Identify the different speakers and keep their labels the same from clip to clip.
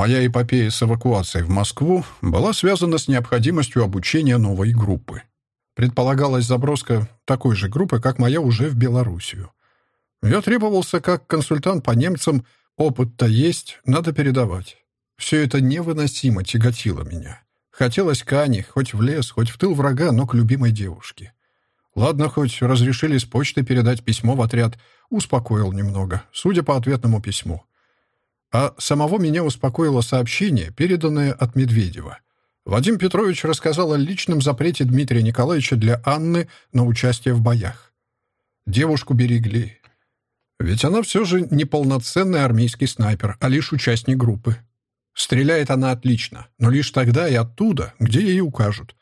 Speaker 1: Моя эпопея с эвакуацией в Москву была связана с необходимостью обучения новой группы. Предполагалась заброска такой же группы, как моя уже в Белоруссию. Я требовался как консультант по немцам, опыт-то есть, надо передавать. Все это невыносимо тяготило меня. Хотелось к Ане, хоть в лес, хоть в тыл врага, но к любимой девушке. Ладно, хоть разрешили с почты передать письмо в отряд, успокоил немного, судя по ответному письму. А самого меня успокоило сообщение, переданное от Медведева. Вадим Петрович рассказал о личном запрете Дмитрия Николаевича для Анны на участие в боях. Девушку берегли. Ведь она все же не полноценный армейский снайпер, а лишь участник группы. Стреляет она отлично, но лишь тогда и оттуда, где ей укажут.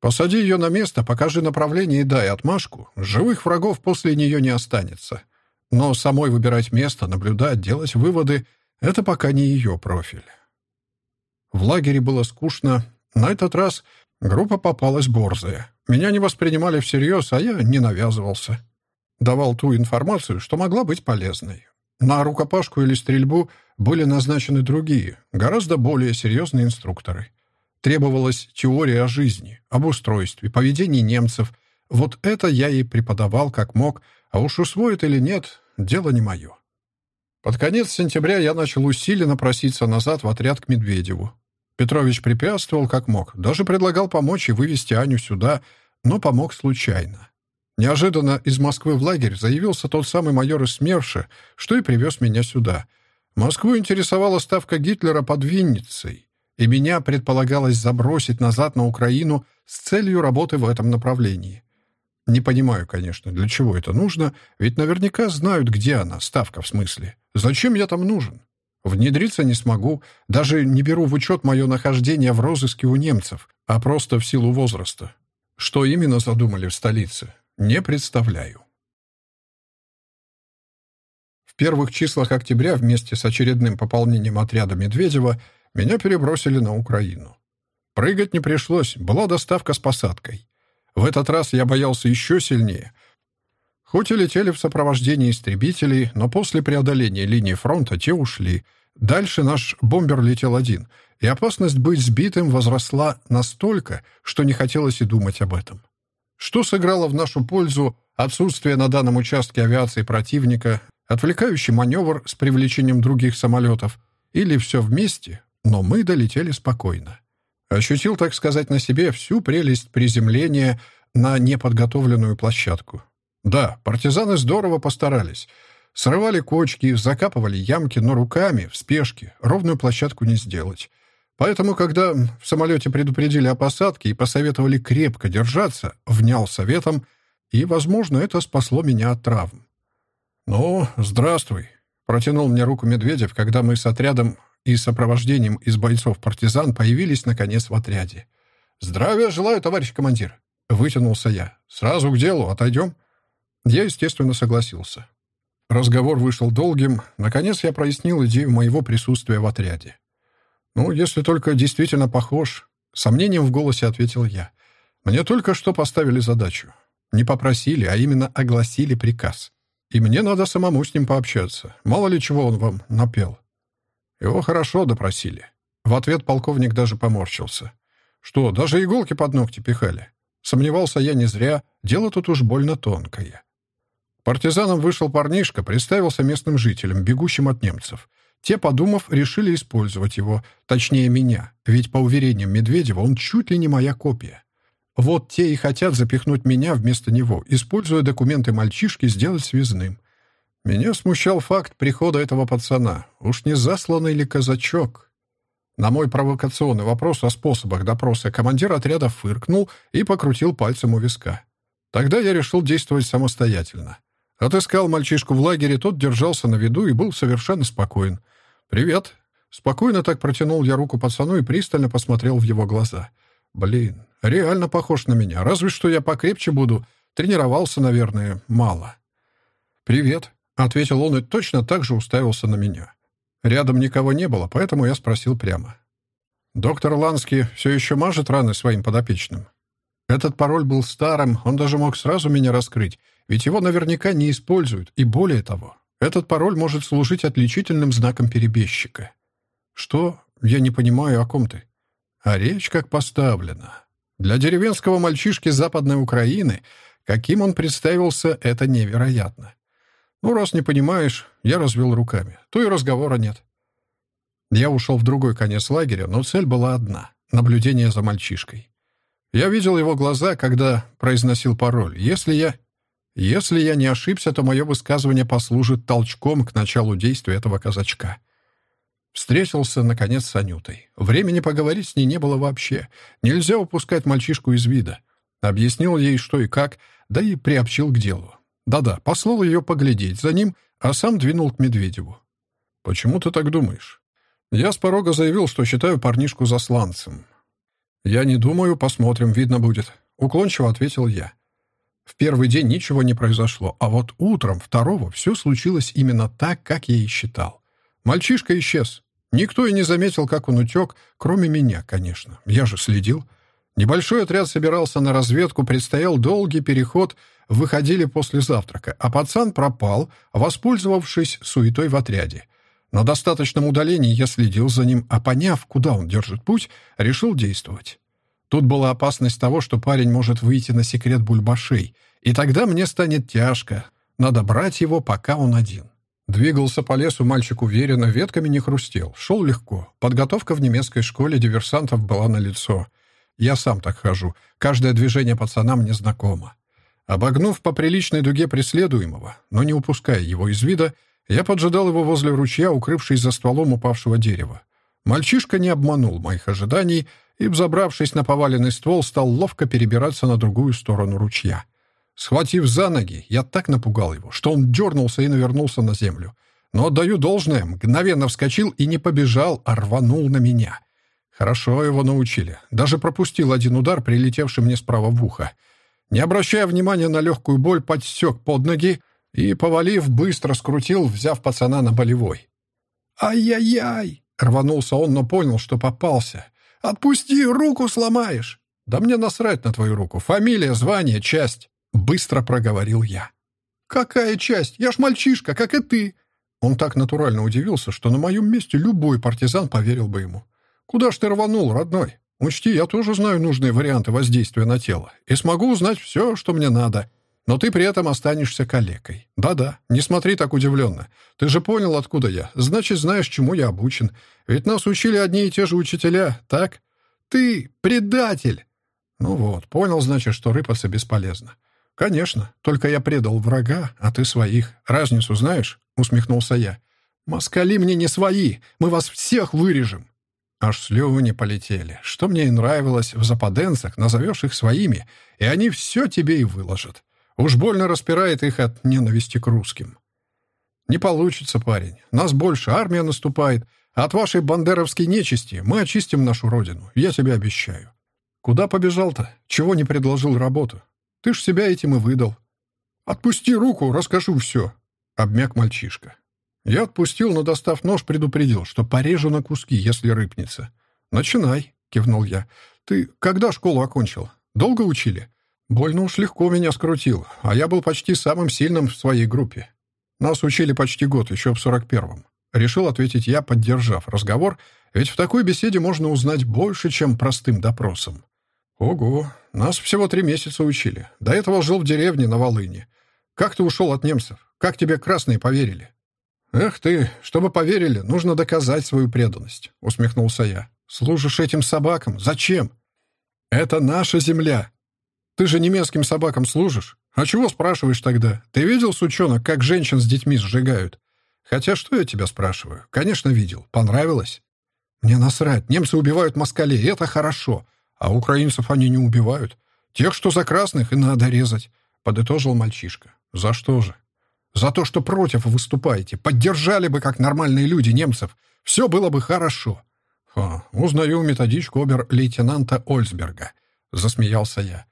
Speaker 1: Посади ее на место, покажи направление и дай отмашку. Живых врагов после нее не останется. Но самой выбирать место, наблюдать, делать выводы — это пока не ее профиль. В лагере было скучно. На этот раз группа попалась борзая. Меня не воспринимали всерьез, а я не навязывался. Давал ту информацию, что могла быть полезной. На рукопашку или стрельбу были назначены другие, гораздо более серьезные инструкторы. Требовалась теория о жизни, об устройстве, поведении немцев. Вот это я и преподавал как мог, а уж усвоит или нет, дело не мое. Под конец сентября я начал усиленно проситься назад в отряд к Медведеву. Петрович препятствовал как мог, даже предлагал помочь и вывести Аню сюда, но помог случайно. Неожиданно из Москвы в лагерь заявился тот самый майор из СМЕРШа, что и привез меня сюда. Москву интересовала ставка Гитлера под Винницей и меня предполагалось забросить назад на Украину с целью работы в этом направлении. Не понимаю, конечно, для чего это нужно, ведь наверняка знают, где она, ставка в смысле. Зачем я там нужен? Внедриться не смогу, даже не беру в учет мое нахождение в розыске у немцев, а просто в силу возраста. Что именно задумали в столице, не представляю. В первых числах октября вместе с очередным пополнением отряда Медведева меня перебросили на Украину. Прыгать не пришлось, была доставка с посадкой. В этот раз я боялся еще сильнее. Хоть и летели в сопровождении истребителей, но после преодоления линии фронта те ушли. Дальше наш бомбер летел один, и опасность быть сбитым возросла настолько, что не хотелось и думать об этом. Что сыграло в нашу пользу отсутствие на данном участке авиации противника, отвлекающий маневр с привлечением других самолетов, или все вместе, но мы долетели спокойно. Ощутил, так сказать, на себе всю прелесть приземления на неподготовленную площадку. Да, партизаны здорово постарались. Срывали кочки, закапывали ямки, но руками, в спешке, ровную площадку не сделать. Поэтому, когда в самолете предупредили о посадке и посоветовали крепко держаться, внял советом, и, возможно, это спасло меня от травм. «Ну, здравствуй», — протянул мне руку Медведев, когда мы с отрядом и сопровождением из бойцов-партизан появились, наконец, в отряде. «Здравия желаю, товарищ командир!» — вытянулся я. «Сразу к делу, отойдем?» Я, естественно, согласился. Разговор вышел долгим. Наконец я прояснил идею моего присутствия в отряде. «Ну, если только действительно похож», — сомнением в голосе ответил я. «Мне только что поставили задачу. Не попросили, а именно огласили приказ. И мне надо самому с ним пообщаться. Мало ли чего он вам напел. Его хорошо допросили. В ответ полковник даже поморщился. Что, даже иголки под ногти пихали? Сомневался я не зря, дело тут уж больно тонкое. Партизаном вышел парнишка, представился местным жителям, бегущим от немцев. Те, подумав, решили использовать его, точнее меня, ведь, по уверениям Медведева, он чуть ли не моя копия. Вот те и хотят запихнуть меня вместо него, используя документы мальчишки, сделать связным. Меня смущал факт прихода этого пацана. Уж не засланный ли казачок? На мой провокационный вопрос о способах допроса командир отряда фыркнул и покрутил пальцем у виска. Тогда я решил действовать самостоятельно. Отыскал мальчишку в лагере, тот держался на виду и был совершенно спокоен. «Привет». Спокойно так протянул я руку пацану и пристально посмотрел в его глаза. «Блин, реально похож на меня. Разве что я покрепче буду. Тренировался, наверное, мало». «Привет», — ответил он и точно так же уставился на меня. Рядом никого не было, поэтому я спросил прямо. «Доктор Ланский все еще мажет раны своим подопечным?» Этот пароль был старым, он даже мог сразу меня раскрыть, ведь его наверняка не используют, и более того, этот пароль может служить отличительным знаком перебежчика. «Что?» — Я не понимаю, о ком ты. А речь как поставлена. Для деревенского мальчишки Западной Украины, каким он представился, это невероятно. Ну, раз не понимаешь, я развел руками, то и разговора нет. Я ушел в другой конец лагеря, но цель была одна — наблюдение за мальчишкой. Я видел его глаза, когда произносил пароль. Если я... Если я не ошибся, то мое высказывание послужит толчком к началу действия этого казачка. Встретился, наконец, с Анютой. Времени поговорить с ней не было вообще. Нельзя упускать мальчишку из вида. Объяснил ей, что и как, да и приобщил к делу. Да-да, послал ее поглядеть за ним, а сам двинул к Медведеву. «Почему ты так думаешь?» Я с порога заявил, что считаю парнишку засланцем. «Я не думаю, посмотрим, видно будет», — уклончиво ответил я. В первый день ничего не произошло, а вот утром второго все случилось именно так, как я и считал. Мальчишка исчез. Никто и не заметил, как он утек, кроме меня, конечно. Я же следил. Небольшой отряд собирался на разведку, предстоял долгий переход, выходили после завтрака, а пацан пропал, воспользовавшись суетой в отряде. На достаточном удалении я следил за ним, а поняв, куда он держит путь, решил действовать. Тут была опасность того, что парень может выйти на секрет бульбашей, и тогда мне станет тяжко. Надо брать его, пока он один. Двигался по лесу мальчик уверенно, ветками не хрустел, шел легко. Подготовка в немецкой школе диверсантов была налицо. Я сам так хожу, каждое движение пацана мне знакомо. Обогнув по приличной дуге преследуемого, но не упуская его из вида, я поджидал его возле ручья, укрывшись за стволом упавшего дерева. Мальчишка не обманул моих ожиданий и, взобравшись на поваленный ствол, стал ловко перебираться на другую сторону ручья. Схватив за ноги, я так напугал его, что он дернулся и навернулся на землю. Но, отдаю должное, мгновенно вскочил и не побежал, а рванул на меня. Хорошо его научили. Даже пропустил один удар, прилетевший мне справа в ухо. Не обращая внимания на легкую боль, подсек под ноги, и, повалив, быстро скрутил, взяв пацана на болевой. «Ай-яй-яй!» — рванулся он, но понял, что попался. «Отпусти, руку сломаешь!» «Да мне насрать на твою руку. Фамилия, звание, часть!» — быстро проговорил я. «Какая часть? Я ж мальчишка, как и ты!» Он так натурально удивился, что на моем месте любой партизан поверил бы ему. «Куда ж ты рванул, родной? Учти, я тоже знаю нужные варианты воздействия на тело и смогу узнать все, что мне надо. Но ты при этом останешься калекой. Да-да, не смотри так удивленно. Ты же понял, откуда я. Значит, знаешь, чему я обучен. Ведь нас учили одни и те же учителя, так? Ты предатель!» «Ну вот, понял, значит, что рыпаться бесполезно». «Конечно, только я предал врага, а ты своих. Разницу знаешь?» — усмехнулся я. «Москали мне не свои, мы вас всех вырежем». Аж слюни полетели. Что мне и нравилось, в западенцах назовешь их своими, и они все тебе и выложат. Уж больно распирает их от ненависти к русским. Не получится, парень. Нас больше, армия наступает. А от вашей бандеровской нечисти мы очистим нашу родину, я тебе обещаю. Куда побежал-то? Чего не предложил работу? Ты ж себя этим и выдал. Отпусти руку, расскажу все. Обмяк мальчишка. Я отпустил, но, достав нож, предупредил, что порежу на куски, если рыпнется. «Начинай», — кивнул я. «Ты когда школу окончил? Долго учили?» Больно уж легко меня скрутил, а я был почти самым сильным в своей группе. Нас учили почти год, еще в сорок первом. Решил ответить я, поддержав разговор, ведь в такой беседе можно узнать больше, чем простым допросом. Ого, нас всего три месяца учили. До этого жил в деревне на Волыне. Как ты ушел от немцев? Как тебе красные поверили? Эх ты, чтобы поверили, нужно доказать свою преданность, усмехнулся я. Служишь этим собакам? Зачем? Это наша земля, ты же немецким собакам служишь? А чего спрашиваешь тогда? Ты видел, сучонок, как женщин с детьми сжигают? Хотя что я тебя спрашиваю? Конечно, видел. Понравилось? Мне насрать. Немцы убивают москалей, это хорошо. А украинцев они не убивают. Тех, что за красных, и надо резать. Подытожил мальчишка. За что же? За то, что против выступаете. Поддержали бы, как нормальные люди, немцев. Все было бы хорошо. Ха, узнаю методичку обер-лейтенанта Ольсберга. Засмеялся я.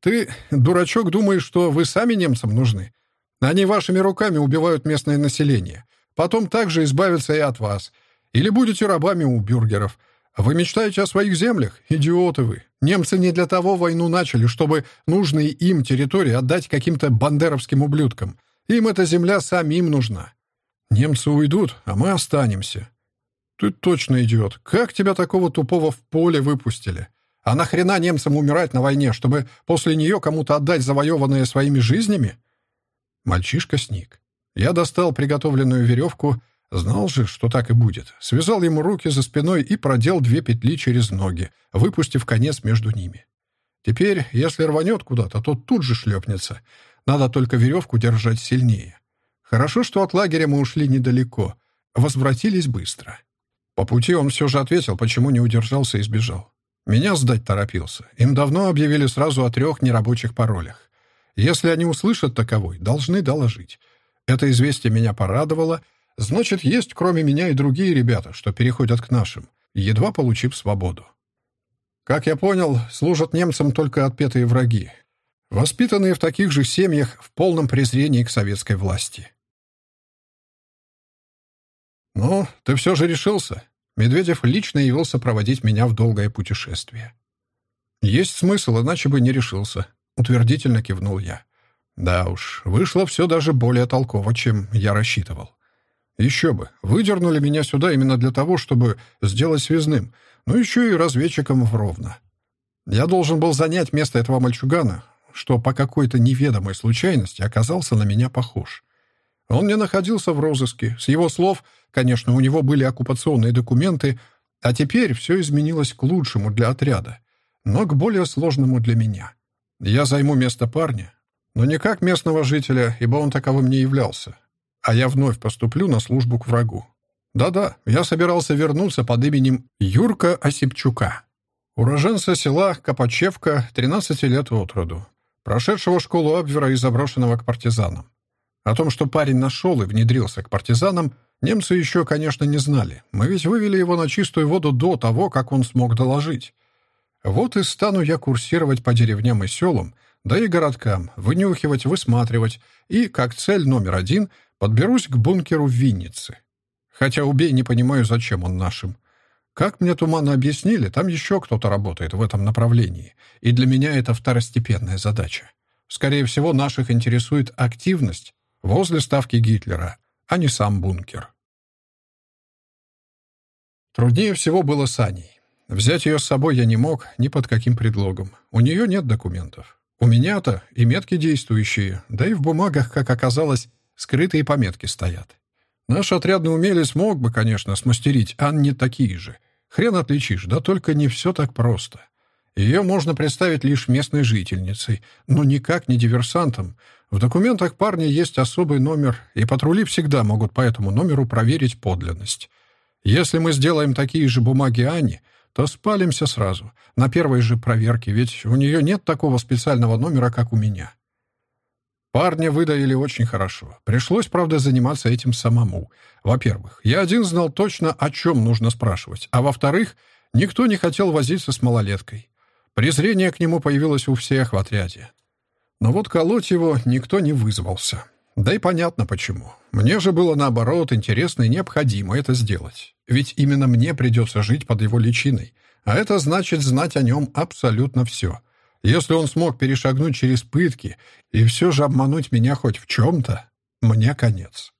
Speaker 1: Ты, дурачок, думаешь, что вы сами немцам нужны? Они вашими руками убивают местное население. Потом также избавятся и от вас. Или будете рабами у бюргеров. Вы мечтаете о своих землях? Идиоты вы. Немцы не для того войну начали, чтобы нужные им территории отдать каким-то бандеровским ублюдкам. Им эта земля самим нужна. Немцы уйдут, а мы останемся. Ты точно идиот. Как тебя такого тупого в поле выпустили? А нахрена немцам умирать на войне, чтобы после нее кому-то отдать завоеванное своими жизнями? Мальчишка сник. Я достал приготовленную веревку, знал же, что так и будет. Связал ему руки за спиной и продел две петли через ноги, выпустив конец между ними. Теперь, если рванет куда-то, то тут же шлепнется. Надо только веревку держать сильнее. Хорошо, что от лагеря мы ушли недалеко. Возвратились быстро. По пути он все же ответил, почему не удержался и сбежал. Меня сдать торопился. Им давно объявили сразу о трех нерабочих паролях. Если они услышат таковой, должны доложить. Это известие меня порадовало. Значит, есть кроме меня и другие ребята, что переходят к нашим, едва получив свободу. Как я понял, служат немцам только отпетые враги, воспитанные в таких же семьях в полном презрении к советской власти. «Ну, ты все же решился?» Медведев лично явился проводить меня в долгое путешествие. «Есть смысл, иначе бы не решился», — утвердительно кивнул я. «Да уж, вышло все даже более толково, чем я рассчитывал. Еще бы, выдернули меня сюда именно для того, чтобы сделать связным, но еще и разведчиком в Ровно. Я должен был занять место этого мальчугана, что по какой-то неведомой случайности оказался на меня похож. Он не находился в розыске. С его слов, конечно, у него были оккупационные документы, а теперь все изменилось к лучшему для отряда, но к более сложному для меня. Я займу место парня, но не как местного жителя, ибо он таковым не являлся, а я вновь поступлю на службу к врагу. Да-да, я собирался вернуться под именем Юрка Осипчука, уроженца села Копачевка, 13 лет от роду, прошедшего школу Абвера и заброшенного к партизанам. О том, что парень нашел и внедрился к партизанам, немцы еще, конечно, не знали. Мы ведь вывели его на чистую воду до того, как он смог доложить. Вот и стану я курсировать по деревням и селам, да и городкам, вынюхивать, высматривать, и, как цель номер один, подберусь к бункеру в Виннице. Хотя убей, не понимаю, зачем он нашим. Как мне туманно объяснили, там еще кто-то работает в этом направлении, и для меня это второстепенная задача. Скорее всего, наших интересует активность, возле ставки Гитлера, а не сам бункер. Труднее всего было с Аней. Взять ее с собой я не мог ни под каким предлогом. У нее нет документов. У меня-то и метки действующие, да и в бумагах, как оказалось, скрытые пометки стоят. Наш отрядный умелец мог бы, конечно, смастерить, а не такие же. Хрен отличишь, да только не все так просто. Ее можно представить лишь местной жительницей, но никак не диверсантом, в документах парня есть особый номер, и патрули всегда могут по этому номеру проверить подлинность. Если мы сделаем такие же бумаги Ани, то спалимся сразу, на первой же проверке, ведь у нее нет такого специального номера, как у меня. Парня выдаили очень хорошо. Пришлось, правда, заниматься этим самому. Во-первых, я один знал точно, о чем нужно спрашивать, а во-вторых, никто не хотел возиться с малолеткой. Презрение к нему появилось у всех в отряде. Но вот колоть его никто не вызвался. Да и понятно почему. Мне же было, наоборот, интересно и необходимо это сделать. Ведь именно мне придется жить под его личиной. А это значит знать о нем абсолютно все. Если он смог перешагнуть через пытки и все же обмануть меня хоть в чем-то, мне конец.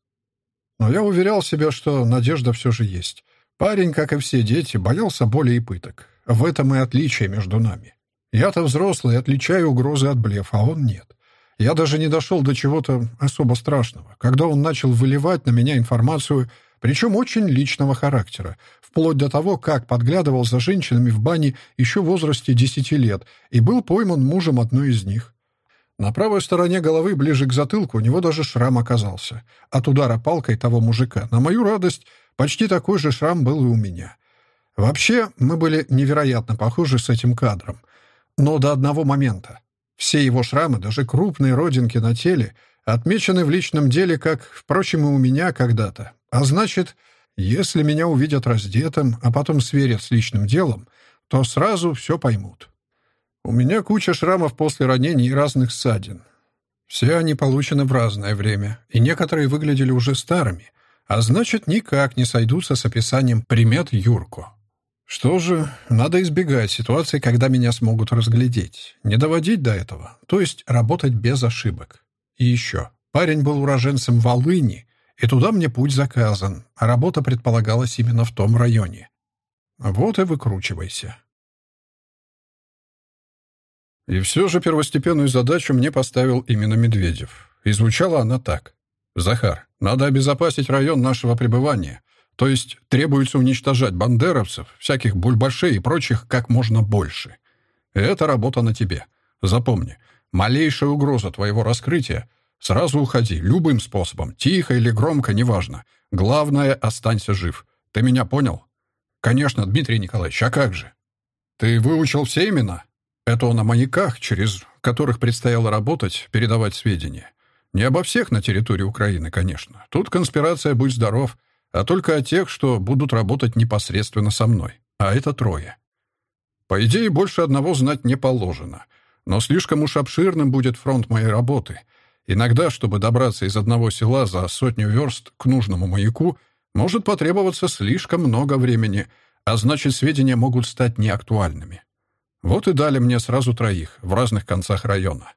Speaker 1: Но я уверял себя, что надежда все же есть. Парень, как и все дети, боялся боли и пыток. В этом и отличие между нами. Я-то взрослый, отличаю угрозы от блефа, а он нет. Я даже не дошел до чего-то особо страшного, когда он начал выливать на меня информацию, причем очень личного характера, вплоть до того, как подглядывал за женщинами в бане еще в возрасте десяти лет и был пойман мужем одной из них. На правой стороне головы, ближе к затылку, у него даже шрам оказался. От удара палкой того мужика. На мою радость, почти такой же шрам был и у меня. Вообще, мы были невероятно похожи с этим кадром но до одного момента. Все его шрамы, даже крупные родинки на теле, отмечены в личном деле, как, впрочем, и у меня когда-то. А значит, если меня увидят раздетым, а потом сверят с личным делом, то сразу все поймут. У меня куча шрамов после ранений и разных ссадин. Все они получены в разное время, и некоторые выглядели уже старыми, а значит, никак не сойдутся с описанием примет Юрко. Что же, надо избегать ситуации, когда меня смогут разглядеть. Не доводить до этого, то есть работать без ошибок. И еще, парень был уроженцем Волыни, и туда мне путь заказан, а работа предполагалась именно в том районе. Вот и выкручивайся. И все же первостепенную задачу мне поставил именно Медведев. И звучала она так. «Захар, надо обезопасить район нашего пребывания. То есть требуется уничтожать бандеровцев, всяких бульбашей и прочих как можно больше. Это работа на тебе. Запомни, малейшая угроза твоего раскрытия — сразу уходи, любым способом, тихо или громко, неважно. Главное — останься жив. Ты меня понял? Конечно, Дмитрий Николаевич, а как же? Ты выучил все имена? Это он о через которых предстояло работать, передавать сведения. Не обо всех на территории Украины, конечно. Тут конспирация «Будь здоров», а только о тех, что будут работать непосредственно со мной. А это трое. По идее, больше одного знать не положено. Но слишком уж обширным будет фронт моей работы. Иногда, чтобы добраться из одного села за сотню верст к нужному маяку, может потребоваться слишком много времени, а значит, сведения могут стать неактуальными. Вот и дали мне сразу троих в разных концах района.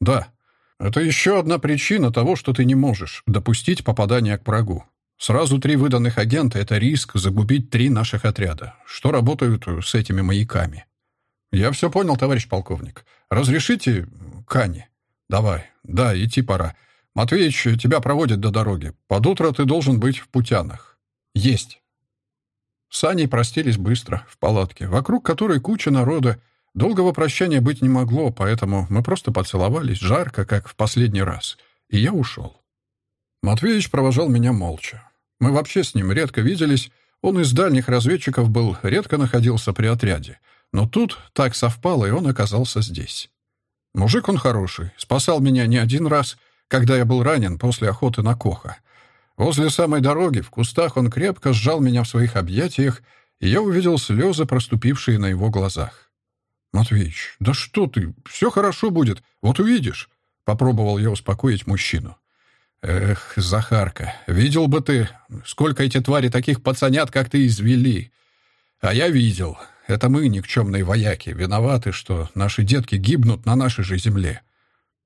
Speaker 1: Да, это еще одна причина того, что ты не можешь допустить попадания к врагу. Сразу три выданных агента — это риск загубить три наших отряда, что работают с этими маяками. Я все понял, товарищ полковник. Разрешите Кани? Давай. Да, идти пора. Матвеич тебя проводит до дороги. Под утро ты должен быть в Путянах. Есть. С Аней простились быстро, в палатке, вокруг которой куча народа. Долгого прощания быть не могло, поэтому мы просто поцеловались, жарко, как в последний раз. И я ушел. Матвеич провожал меня молча. Мы вообще с ним редко виделись. Он из дальних разведчиков был, редко находился при отряде. Но тут так совпало, и он оказался здесь. Мужик он хороший, спасал меня не один раз, когда я был ранен после охоты на Коха. Возле самой дороги, в кустах, он крепко сжал меня в своих объятиях, и я увидел слезы, проступившие на его глазах. «Матвеич, да что ты? Все хорошо будет, вот увидишь», — попробовал я успокоить мужчину. «Эх, Захарка, видел бы ты, сколько эти твари таких пацанят, как ты, извели. А я видел. Это мы, никчемные вояки, виноваты, что наши детки гибнут на нашей же земле.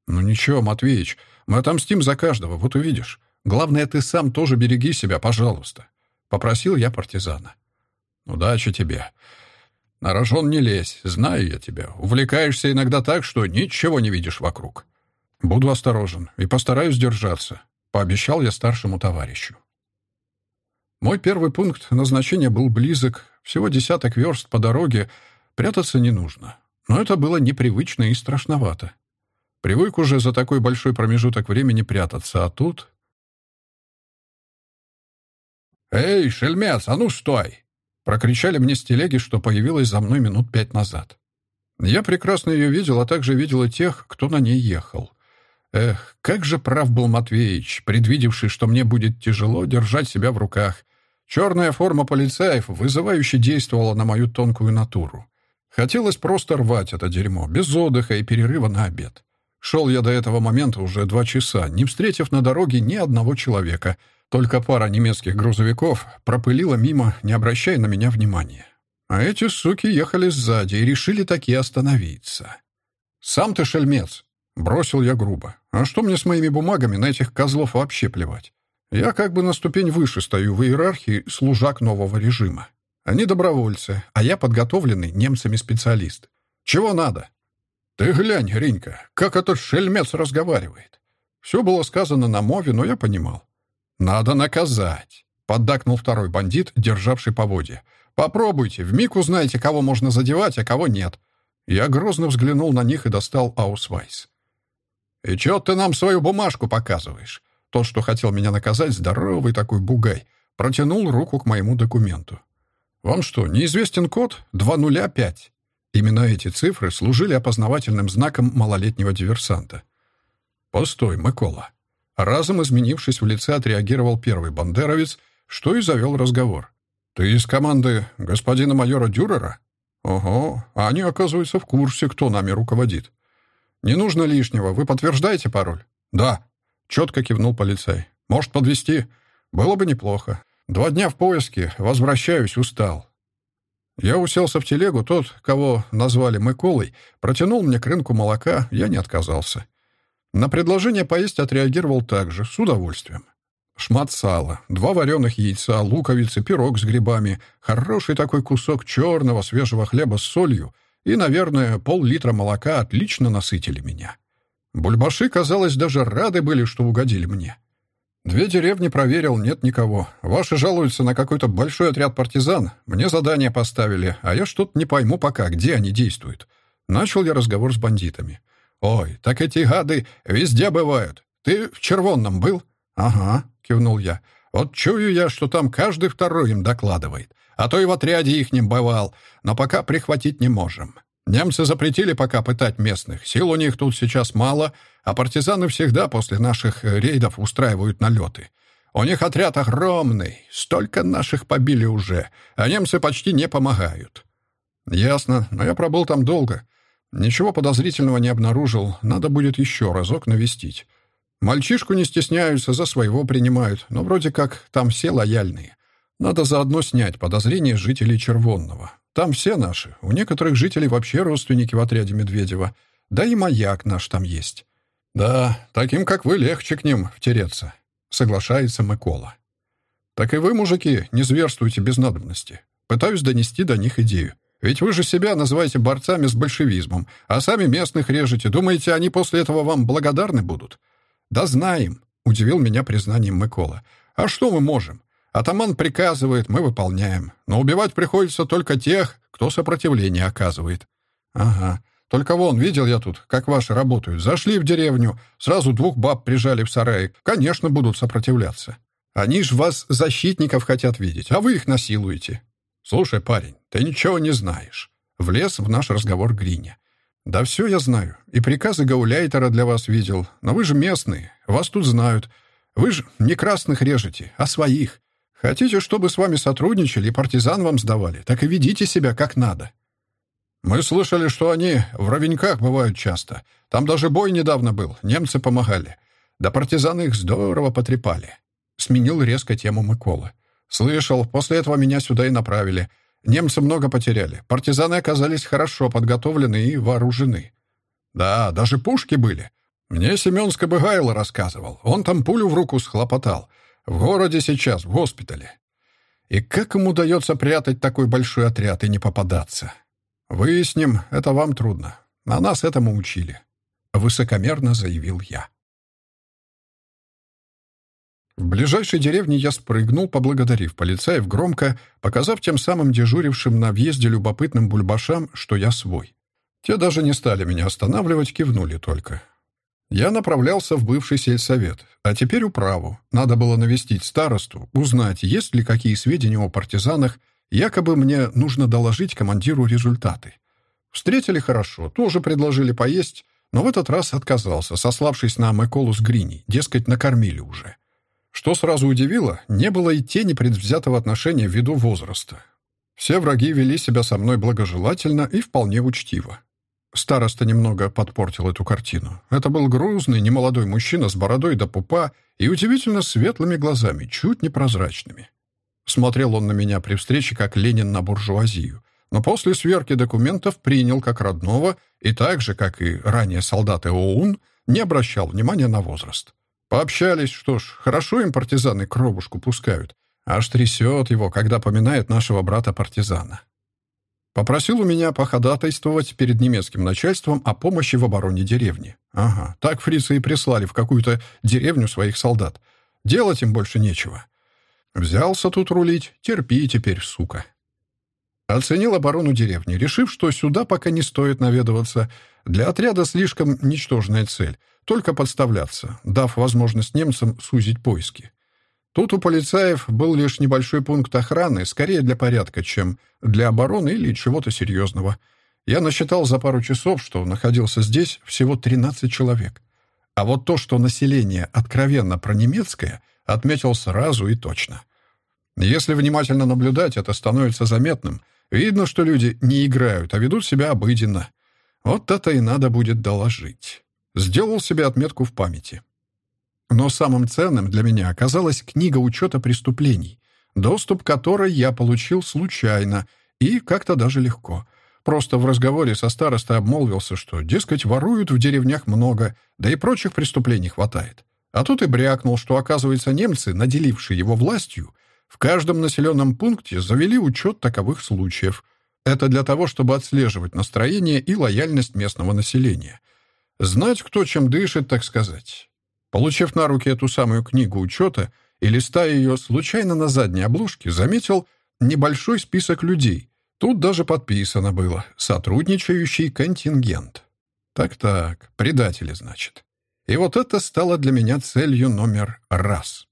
Speaker 1: Ну ничего, Матвеич, мы отомстим за каждого, вот увидишь. Главное, ты сам тоже береги себя, пожалуйста. Попросил я партизана. Удачи тебе. На рожон не лезь, знаю я тебя. Увлекаешься иногда так, что ничего не видишь вокруг. Буду осторожен и постараюсь держаться, пообещал я старшему товарищу. Мой первый пункт назначения был близок, всего десяток верст по дороге, прятаться не нужно. Но это было непривычно и страшновато. Привык уже за такой большой промежуток времени прятаться, а тут «Эй, шельмец, а ну стой!» Прокричали мне с телеги, что появилась за мной минут пять назад. Я прекрасно ее видел, а также видел и тех, кто на ней ехал. Эх, как же прав был Матвеич, предвидевший, что мне будет тяжело держать себя в руках. Черная форма полицаев вызывающе действовала на мою тонкую натуру. Хотелось просто рвать это дерьмо, без отдыха и перерыва на обед. Шел я до этого момента уже два часа, не встретив на дороге ни одного человека — только пара немецких грузовиков пропылила мимо, не обращая на меня внимания. А эти суки ехали сзади и решили таки остановиться. «Сам ты шельмец!» — бросил я грубо. «А что мне с моими бумагами на этих козлов вообще плевать? Я как бы на ступень выше стою в иерархии служак нового режима. Они добровольцы, а я подготовленный немцами специалист. Чего надо?» «Ты глянь, Ринька, как этот шельмец разговаривает!» Все было сказано на мове, но я понимал. «Надо наказать», — поддакнул второй бандит, державший поводья. «Попробуйте, вмиг узнаете, кого можно задевать, а кого нет». Я грозно взглянул на них и достал аусвайс. «И чё ты нам свою бумажку показываешь?» Тот, что хотел меня наказать, здоровый такой бугай, протянул руку к моему документу. «Вам что, неизвестен код? 205?» Именно эти цифры служили опознавательным знаком малолетнего диверсанта. «Постой, Микола», Разом изменившись в лице, отреагировал первый бандеровец, что и завел разговор. «Ты из команды господина майора Дюрера?» «Ого, а они, оказывается, в курсе, кто нами руководит». «Не нужно лишнего. Вы подтверждаете пароль?» «Да», — четко кивнул полицай. «Может, подвести? Было бы неплохо. Два дня в поиске. Возвращаюсь, устал». Я уселся в телегу, тот, кого назвали Миколой, протянул мне к рынку молока, я не отказался. На предложение поесть отреагировал также, с удовольствием. Шмат сала, два вареных яйца, луковицы, пирог с грибами, хороший такой кусок черного свежего хлеба с солью и, наверное, пол-литра молока отлично насытили меня. Бульбаши, казалось, даже рады были, что угодили мне. Две деревни проверил, нет никого. Ваши жалуются на какой-то большой отряд партизан. Мне задание поставили, а я что-то не пойму пока, где они действуют. Начал я разговор с бандитами. «Ой, так эти гады везде бывают. Ты в Червонном был?» «Ага», — кивнул я. «Вот чую я, что там каждый второй им докладывает. А то и в отряде ихним бывал, но пока прихватить не можем. Немцы запретили пока пытать местных. Сил у них тут сейчас мало, а партизаны всегда после наших э, рейдов устраивают налеты. У них отряд огромный, столько наших побили уже, а немцы почти не помогают». «Ясно, но я пробыл там долго. Ничего подозрительного не обнаружил, надо будет еще разок навестить. Мальчишку не стесняются, за своего принимают, но вроде как там все лояльные. Надо заодно снять подозрения жителей Червонного. Там все наши, у некоторых жителей вообще родственники в отряде Медведева, да и маяк наш там есть. Да, таким, как вы, легче к ним втереться, соглашается Микола. Так и вы, мужики, не зверствуйте без надобности. Пытаюсь донести до них идею. Ведь вы же себя называете борцами с большевизмом, а сами местных режете. Думаете, они после этого вам благодарны будут? Да знаем, удивил меня признанием Микола. А что мы можем? Атаман приказывает, мы выполняем. Но убивать приходится только тех, кто сопротивление оказывает. Ага. Только вон, видел я тут, как ваши работают. Зашли в деревню, сразу двух баб прижали в сарае. Конечно, будут сопротивляться. Они ж вас, защитников, хотят видеть, а вы их насилуете. Слушай, парень, ты ничего не знаешь. Влез в наш разговор Гриня. Да все я знаю. И приказы Гауляйтера для вас видел. Но вы же местные, вас тут знают. Вы же не красных режете, а своих. Хотите, чтобы с вами сотрудничали и партизан вам сдавали, так и ведите себя как надо. Мы слышали, что они в Ровеньках бывают часто. Там даже бой недавно был, немцы помогали. Да партизаны их здорово потрепали. Сменил резко тему Микола. Слышал, после этого меня сюда и направили. Немцы много потеряли. Партизаны оказались хорошо подготовлены и вооружены. Да, даже пушки были. Мне Семен Скобыгайло рассказывал. Он там пулю в руку схлопотал. В городе сейчас, в госпитале. И как им удается прятать такой большой отряд и не попадаться? Выясним, это вам трудно. А нас этому учили. Высокомерно заявил я. В ближайшей деревне я спрыгнул, поблагодарив полицаев громко, показав тем самым дежурившим на въезде любопытным бульбашам, что я свой. Те даже не стали меня останавливать, кивнули только. Я направлялся в бывший сельсовет, а теперь управу. Надо было навестить старосту, узнать, есть ли какие сведения о партизанах, якобы мне нужно доложить командиру результаты. Встретили хорошо, тоже предложили поесть, но в этот раз отказался, сославшись на Миколу с Грини, дескать, накормили уже. Что сразу удивило, не было и тени предвзятого отношения ввиду возраста. Все враги вели себя со мной благожелательно и вполне учтиво. Староста немного подпортил эту картину. Это был грузный, немолодой мужчина с бородой до пупа и удивительно светлыми глазами, чуть непрозрачными. Смотрел он на меня при встрече, как Ленин на буржуазию, но после сверки документов принял как родного и так же, как и ранее солдаты ОУН, не обращал внимания на возраст. Пообщались, что ж, хорошо им партизаны кровушку пускают. Аж трясет его, когда поминает нашего брата-партизана. Попросил у меня походатайствовать перед немецким начальством о помощи в обороне деревни. Ага, так фрицы и прислали в какую-то деревню своих солдат. Делать им больше нечего. Взялся тут рулить, терпи теперь, сука. Оценил оборону деревни, решив, что сюда пока не стоит наведываться. Для отряда слишком ничтожная цель, только подставляться, дав возможность немцам сузить поиски. Тут у полицаев был лишь небольшой пункт охраны, скорее для порядка, чем для обороны или чего-то серьезного. Я насчитал за пару часов, что находился здесь всего 13 человек. А вот то, что население откровенно пронемецкое, отметил сразу и точно. Если внимательно наблюдать, это становится заметным. Видно, что люди не играют, а ведут себя обыденно. Вот это и надо будет доложить. Сделал себе отметку в памяти. Но самым ценным для меня оказалась книга учета преступлений, доступ к которой я получил случайно и как-то даже легко. Просто в разговоре со старостой обмолвился, что, дескать, воруют в деревнях много, да и прочих преступлений хватает. А тут и брякнул, что, оказывается, немцы, наделившие его властью, в каждом населенном пункте завели учет таковых случаев. Это для того, чтобы отслеживать настроение и лояльность местного населения. Знать, кто чем дышит, так сказать. Получив на руки эту самую книгу учета и листая ее случайно на задней обложке, заметил небольшой список людей. Тут даже подписано было «Сотрудничающий контингент». Так-так, предатели, значит. И вот это стало для меня целью номер раз.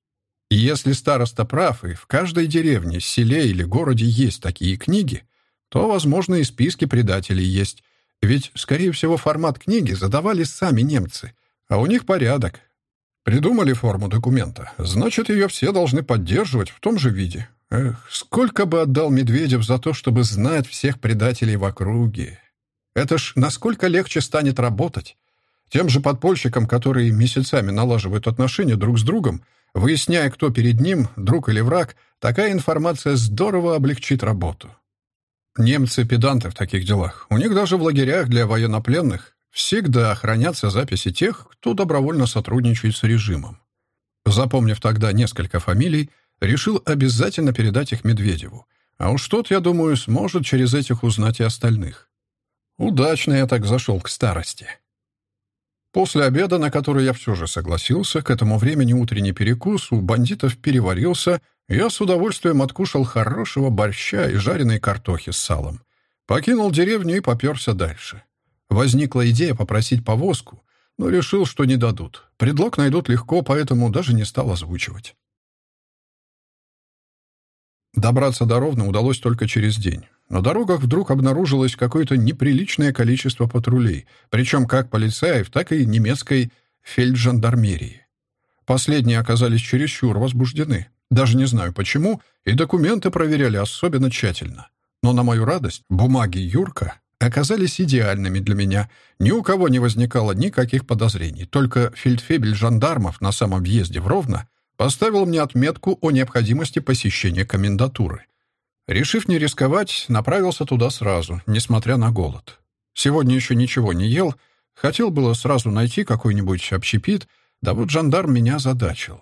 Speaker 1: И если староста прав, и в каждой деревне, селе или городе есть такие книги, то, возможно, и списки предателей есть. Ведь, скорее всего, формат книги задавали сами немцы, а у них порядок. Придумали форму документа, значит, ее все должны поддерживать в том же виде. Эх, сколько бы отдал Медведев за то, чтобы знать всех предателей в округе. Это ж насколько легче станет работать. Тем же подпольщикам, которые месяцами налаживают отношения друг с другом, выясняя, кто перед ним, друг или враг, такая информация здорово облегчит работу. Немцы — педанты в таких делах. У них даже в лагерях для военнопленных всегда хранятся записи тех, кто добровольно сотрудничает с режимом. Запомнив тогда несколько фамилий, решил обязательно передать их Медведеву. А уж тот, я думаю, сможет через этих узнать и остальных. Удачно я так зашел к старости. После обеда, на который я все же согласился, к этому времени утренний перекус у бандитов переварился, я с удовольствием откушал хорошего борща и жареной картохи с салом. Покинул деревню и поперся дальше. Возникла идея попросить повозку, но решил, что не дадут. Предлог найдут легко, поэтому даже не стал озвучивать. Добраться до Ровно удалось только через день. На дорогах вдруг обнаружилось какое-то неприличное количество патрулей, причем как полицаев, так и немецкой фельджандармерии. Последние оказались чересчур возбуждены. Даже не знаю почему, и документы проверяли особенно тщательно. Но на мою радость бумаги Юрка оказались идеальными для меня. Ни у кого не возникало никаких подозрений. Только фельдфебель жандармов на самом въезде в Ровно поставил мне отметку о необходимости посещения комендатуры. Решив не рисковать, направился туда сразу, несмотря на голод. Сегодня еще ничего не ел, хотел было сразу найти какой-нибудь общепит, да вот жандарм меня задачил.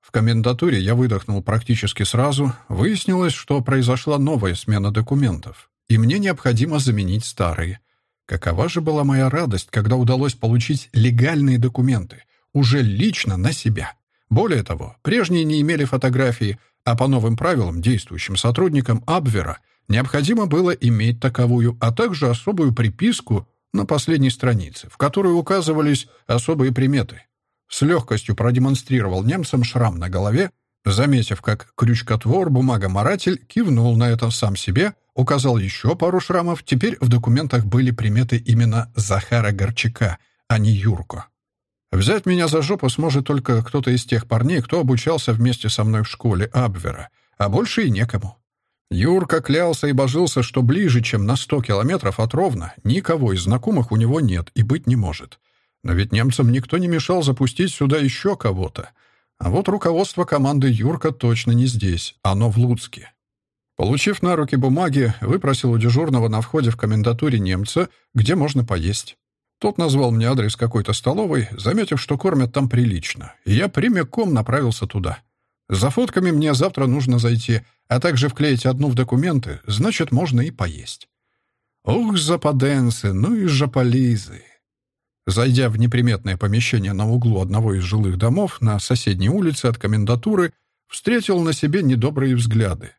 Speaker 1: В комендатуре я выдохнул практически сразу. Выяснилось, что произошла новая смена документов, и мне необходимо заменить старые. Какова же была моя радость, когда удалось получить легальные документы, уже лично на себя. Более того, прежние не имели фотографии, а по новым правилам действующим сотрудникам Абвера необходимо было иметь таковую, а также особую приписку на последней странице, в которой указывались особые приметы. С легкостью продемонстрировал немцам шрам на голове, заметив, как крючкотвор, бумагоморатель кивнул на это сам себе, указал еще пару шрамов, теперь в документах были приметы именно Захара Горчака, а не Юрко. Взять меня за жопу сможет только кто-то из тех парней, кто обучался вместе со мной в школе Абвера, а больше и некому. Юрка клялся и божился, что ближе, чем на сто километров от Ровно, никого из знакомых у него нет и быть не может. Но ведь немцам никто не мешал запустить сюда еще кого-то. А вот руководство команды Юрка точно не здесь, оно в Луцке. Получив на руки бумаги, выпросил у дежурного на входе в комендатуре немца, где можно поесть. Тот назвал мне адрес какой-то столовой, заметив, что кормят там прилично, и я прямиком направился туда. За фотками мне завтра нужно зайти, а также вклеить одну в документы, значит, можно и поесть. Ух, западенцы, ну и жаполизы. Зайдя в неприметное помещение на углу одного из жилых домов на соседней улице от комендатуры, встретил на себе недобрые взгляды.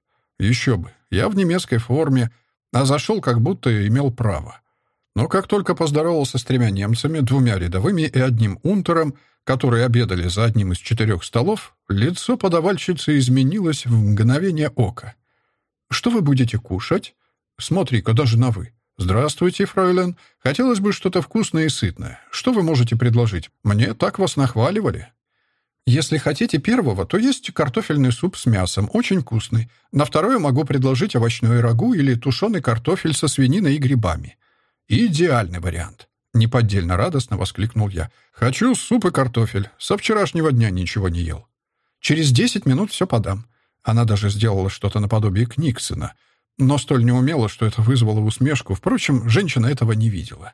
Speaker 1: Еще бы, я в немецкой форме, а зашел, как будто имел право. Но как только поздоровался с тремя немцами, двумя рядовыми и одним унтером, которые обедали за одним из четырех столов, лицо подавальщицы изменилось в мгновение ока. «Что вы будете кушать?» «Смотри-ка, даже на «вы». «Здравствуйте, фройлен. Хотелось бы что-то вкусное и сытное. Что вы можете предложить? Мне так вас нахваливали». «Если хотите первого, то есть картофельный суп с мясом, очень вкусный. На второе могу предложить овощное рагу или тушеный картофель со свининой и грибами. «Идеальный вариант!» Неподдельно радостно воскликнул я. «Хочу суп и картофель. Со вчерашнего дня ничего не ел. Через десять минут все подам». Она даже сделала что-то наподобие Книксона, но столь неумело, что это вызвало усмешку. Впрочем, женщина этого не видела.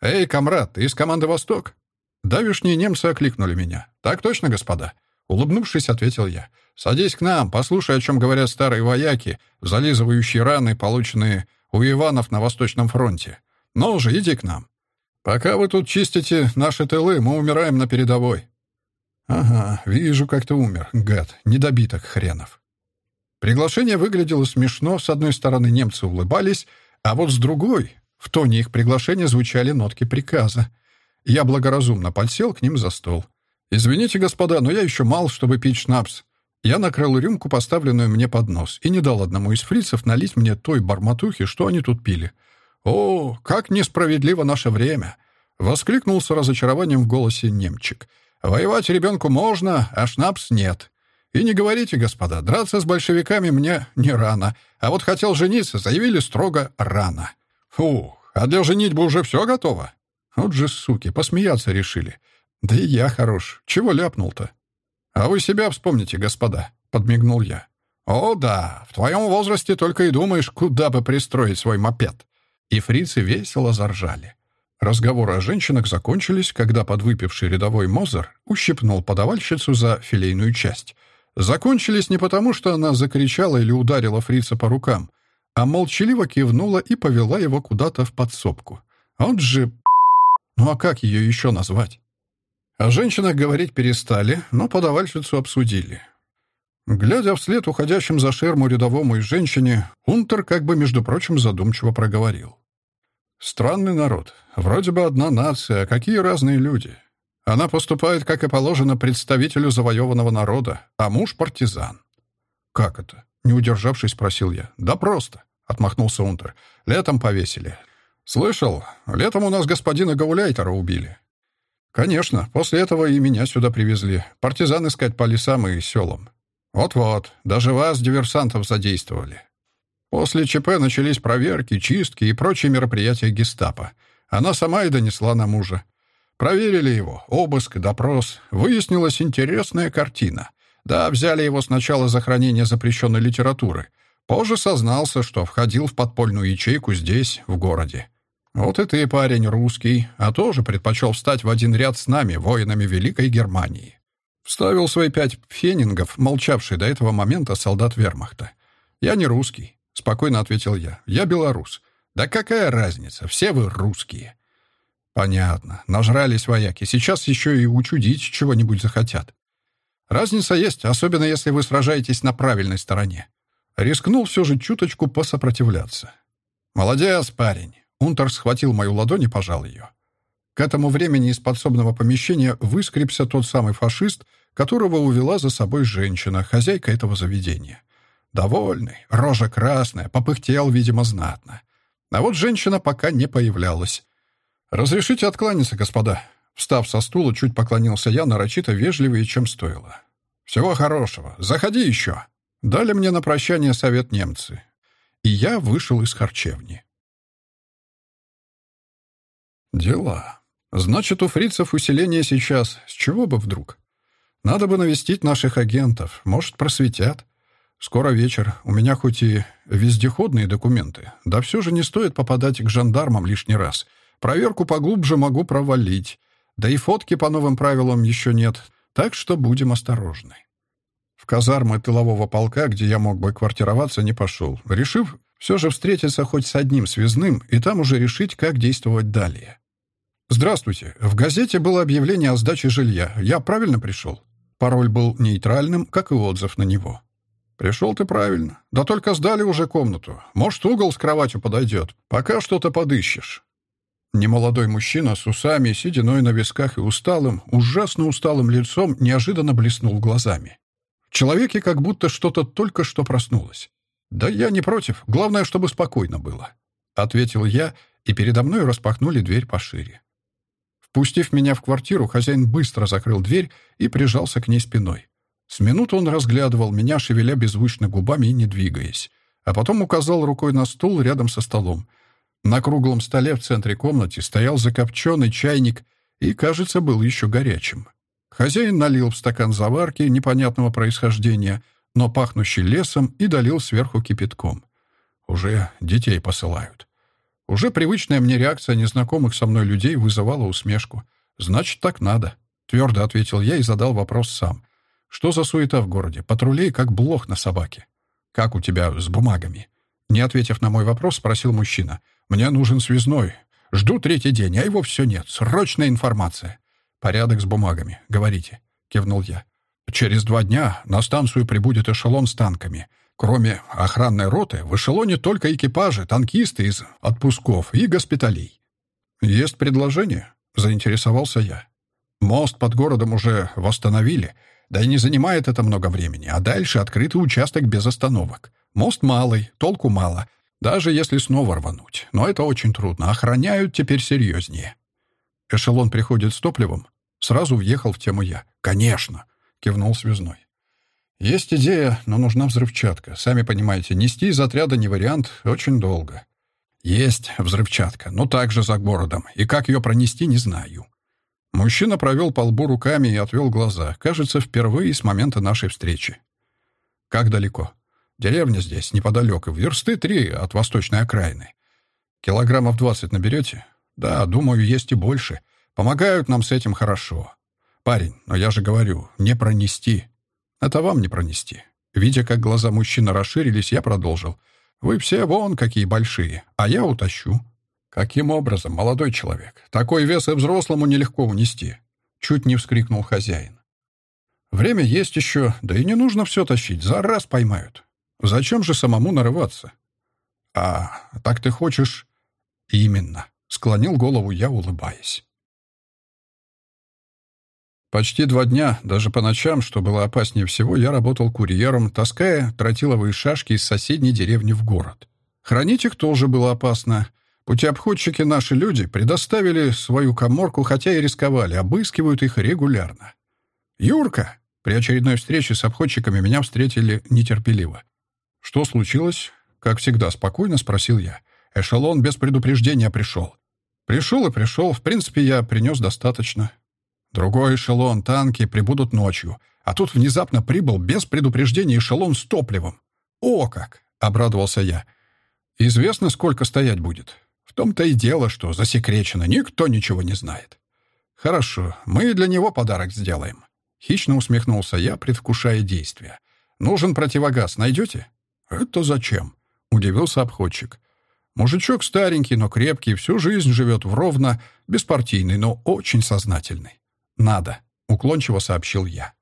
Speaker 1: «Эй, комрад, ты из команды «Восток»?» Давишние немцы окликнули меня. «Так точно, господа?» Улыбнувшись, ответил я. «Садись к нам, послушай, о чем говорят старые вояки, зализывающие раны, полученные у Иванов на Восточном фронте. Ну уже, иди к нам. Пока вы тут чистите наши тылы, мы умираем на передовой». «Ага, вижу, как ты умер, гад, недобиток хренов». Приглашение выглядело смешно. С одной стороны, немцы улыбались, а вот с другой, в тоне их приглашения звучали нотки приказа. Я благоразумно подсел к ним за стол. «Извините, господа, но я еще мал, чтобы пить шнапс». Я накрыл рюмку, поставленную мне под нос, и не дал одному из фрицев налить мне той барматухи, что они тут пили. «О, как несправедливо наше время!» — воскликнул с разочарованием в голосе немчик. «Воевать ребенку можно, а шнапс нет. И не говорите, господа, драться с большевиками мне не рано, а вот хотел жениться, заявили строго рано. Фух, а для женитьбы уже все готово?» Вот же суки, посмеяться решили. Да и я хорош. Чего ляпнул-то? А вы себя вспомните, господа, подмигнул я. О, да, в твоем возрасте только и думаешь, куда бы пристроить свой мопед. И фрицы весело заржали. Разговоры о женщинах закончились, когда подвыпивший рядовой Мозер ущипнул подавальщицу за филейную часть. Закончились не потому, что она закричала или ударила фрица по рукам, а молчаливо кивнула и повела его куда-то в подсобку. Он же ну а как ее еще назвать? О женщинах говорить перестали, но подавальщицу обсудили. Глядя вслед уходящим за шерму рядовому и женщине, Унтер как бы, между прочим, задумчиво проговорил. «Странный народ. Вроде бы одна нация, а какие разные люди. Она поступает, как и положено, представителю завоеванного народа, а муж — партизан». «Как это?» — не удержавшись, спросил я. «Да просто», — отмахнулся Унтер. «Летом повесили. «Слышал, летом у нас господина Гауляйтера убили». «Конечно, после этого и меня сюда привезли. Партизан искать по лесам и селам. Вот-вот, даже вас, диверсантов, задействовали. После ЧП начались проверки, чистки и прочие мероприятия гестапо. Она сама и донесла на мужа. Проверили его, обыск, допрос. Выяснилась интересная картина. Да, взяли его сначала за хранение запрещенной литературы. Позже сознался, что входил в подпольную ячейку здесь, в городе. Вот и ты, парень, русский, а тоже предпочел встать в один ряд с нами, воинами Великой Германии. Вставил свои пять фенингов, молчавший до этого момента солдат вермахта. «Я не русский», — спокойно ответил я. «Я белорус». «Да какая разница? Все вы русские». «Понятно. Нажрались вояки. Сейчас еще и учудить чего-нибудь захотят. Разница есть, особенно если вы сражаетесь на правильной стороне». Рискнул все же чуточку посопротивляться. «Молодец, парень. Унтер схватил мою ладонь и пожал ее. К этому времени из подсобного помещения выскребся тот самый фашист, которого увела за собой женщина, хозяйка этого заведения. Довольный, рожа красная, попыхтел, видимо, знатно. А вот женщина пока не появлялась. «Разрешите откланяться, господа?» Встав со стула, чуть поклонился я, нарочито вежливее, чем стоило. «Всего хорошего. Заходи еще!» Дали мне на прощание совет немцы. И я вышел из харчевни. Дела. Значит, у фрицев усиление сейчас. С чего бы вдруг? Надо бы навестить наших агентов. Может, просветят. Скоро вечер. У меня хоть и вездеходные документы, да все же не стоит попадать к жандармам лишний раз. Проверку поглубже могу провалить. Да и фотки по новым правилам еще нет. Так что будем осторожны. В казармы тылового полка, где я мог бы квартироваться, не пошел, решив все же встретиться хоть с одним связным и там уже решить, как действовать далее. «Здравствуйте. В газете было объявление о сдаче жилья. Я правильно пришел?» Пароль был нейтральным, как и отзыв на него. «Пришел ты правильно. Да только сдали уже комнату. Может, угол с кроватью подойдет. Пока что-то подыщешь». Немолодой мужчина с усами, сединой на висках и усталым, ужасно усталым лицом неожиданно блеснул глазами. В человеке как будто что-то только что проснулось. «Да я не против. Главное, чтобы спокойно было», — ответил я, и передо мной распахнули дверь пошире. Впустив меня в квартиру, хозяин быстро закрыл дверь и прижался к ней спиной. С минуту он разглядывал меня, шевеля беззвучно губами и не двигаясь, а потом указал рукой на стул рядом со столом. На круглом столе в центре комнаты стоял закопченный чайник и, кажется, был еще горячим. Хозяин налил в стакан заварки непонятного происхождения — но пахнущий лесом, и долил сверху кипятком. Уже детей посылают. Уже привычная мне реакция незнакомых со мной людей вызывала усмешку. «Значит, так надо», — твердо ответил я и задал вопрос сам. «Что за суета в городе? Патрулей, как блох на собаке». «Как у тебя с бумагами?» Не ответив на мой вопрос, спросил мужчина. «Мне нужен связной. Жду третий день, а его все нет. Срочная информация». «Порядок с бумагами. Говорите», — кивнул я. «Через два дня на станцию прибудет эшелон с танками. Кроме охранной роты, в эшелоне только экипажи, танкисты из отпусков и госпиталей». «Есть предложение?» — заинтересовался я. «Мост под городом уже восстановили, да и не занимает это много времени, а дальше открытый участок без остановок. Мост малый, толку мало, даже если снова рвануть. Но это очень трудно, охраняют теперь серьезнее». «Эшелон приходит с топливом?» Сразу въехал в тему я. «Конечно!» — кивнул связной. «Есть идея, но нужна взрывчатка. Сами понимаете, нести из отряда не вариант, очень долго. Есть взрывчатка, но также за городом, и как ее пронести, не знаю». Мужчина провел по лбу руками и отвел глаза, кажется, впервые с момента нашей встречи. «Как далеко?» «Деревня здесь, неподалеку, версты три от восточной окраины. Килограммов двадцать наберете?» «Да, думаю, есть и больше. Помогают нам с этим хорошо. Парень, но я же говорю, не пронести. Это вам не пронести. Видя, как глаза мужчины расширились, я продолжил. Вы все вон какие большие, а я утащу. Каким образом, молодой человек? Такой вес и взрослому нелегко унести. Чуть не вскрикнул хозяин. Время есть еще, да и не нужно все тащить, за раз поймают. Зачем же самому нарываться? А, так ты хочешь... Именно. Склонил голову я, улыбаясь. Почти два дня, даже по ночам, что было опаснее всего, я работал курьером, таская тротиловые шашки из соседней деревни в город. Хранить их тоже было опасно. Путеобходчики наши люди предоставили свою коморку, хотя и рисковали, обыскивают их регулярно. «Юрка!» При очередной встрече с обходчиками меня встретили нетерпеливо. «Что случилось?» Как всегда, спокойно спросил я. Эшелон без предупреждения пришел. Пришел и пришел. В принципе, я принес достаточно. Другой эшелон, танки прибудут ночью. А тут внезапно прибыл без предупреждения эшелон с топливом. «О как!» — обрадовался я. «Известно, сколько стоять будет. В том-то и дело, что засекречено, никто ничего не знает». «Хорошо, мы для него подарок сделаем». Хищно усмехнулся я, предвкушая действия. «Нужен противогаз, найдете?» «Это зачем?» — удивился обходчик. «Мужичок старенький, но крепкий, всю жизнь живет в ровно, беспартийный, но очень сознательный. «Надо», — уклончиво сообщил я.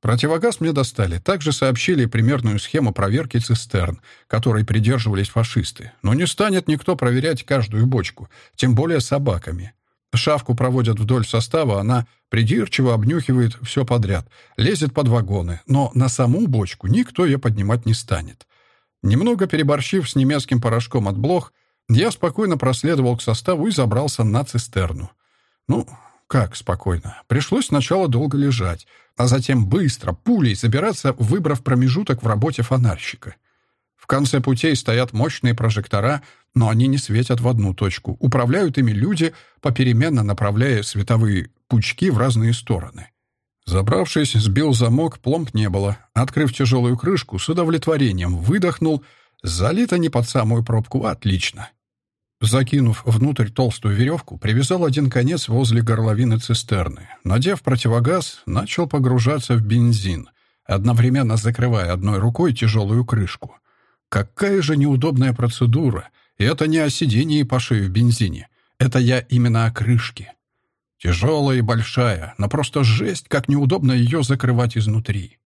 Speaker 1: Противогаз мне достали. Также сообщили примерную схему проверки цистерн, которой придерживались фашисты. Но не станет никто проверять каждую бочку, тем более собаками. Шавку проводят вдоль состава, она придирчиво обнюхивает все подряд, лезет под вагоны, но на саму бочку никто ее поднимать не станет. Немного переборщив с немецким порошком от блох, я спокойно проследовал к составу и забрался на цистерну. Ну, как спокойно. Пришлось сначала долго лежать, а затем быстро, пулей забираться, выбрав промежуток в работе фонарщика. В конце путей стоят мощные прожектора, но они не светят в одну точку. Управляют ими люди, попеременно направляя световые пучки в разные стороны. Забравшись, сбил замок, пломб не было. Открыв тяжелую крышку, с удовлетворением выдохнул. Залито не под самую пробку, отлично. Закинув внутрь толстую веревку, привязал один конец возле горловины цистерны. Надев противогаз, начал погружаться в бензин, одновременно закрывая одной рукой тяжелую крышку. Какая же неудобная процедура! И это не о сидении по шею в бензине. Это я именно о крышке. Тяжелая и большая, но просто жесть, как неудобно ее закрывать изнутри.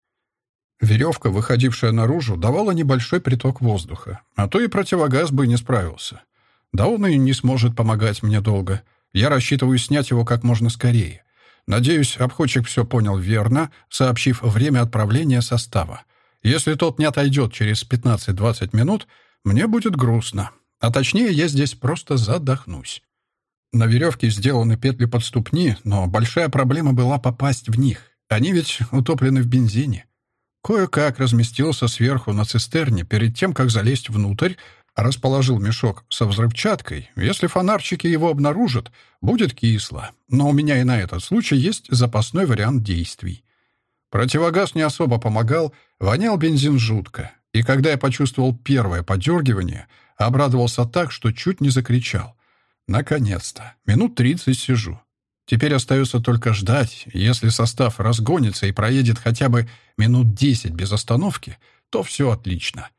Speaker 1: Веревка, выходившая наружу, давала небольшой приток воздуха, а то и противогаз бы не справился. Да он и не сможет помогать мне долго. Я рассчитываю снять его как можно скорее. Надеюсь, обходчик все понял верно, сообщив время отправления состава. Если тот не отойдет через 15-20 минут, мне будет грустно. А точнее, я здесь просто задохнусь. На веревке сделаны петли под ступни, но большая проблема была попасть в них. Они ведь утоплены в бензине. Кое-как разместился сверху на цистерне перед тем, как залезть внутрь, Расположил мешок со взрывчаткой. Если фонарчики его обнаружат, будет кисло. Но у меня и на этот случай есть запасной вариант действий. Противогаз не особо помогал, вонял бензин жутко. И когда я почувствовал первое подергивание, обрадовался так, что чуть не закричал. Наконец-то. Минут тридцать сижу. Теперь остается только ждать. Если состав разгонится и проедет хотя бы минут десять без остановки, то все отлично.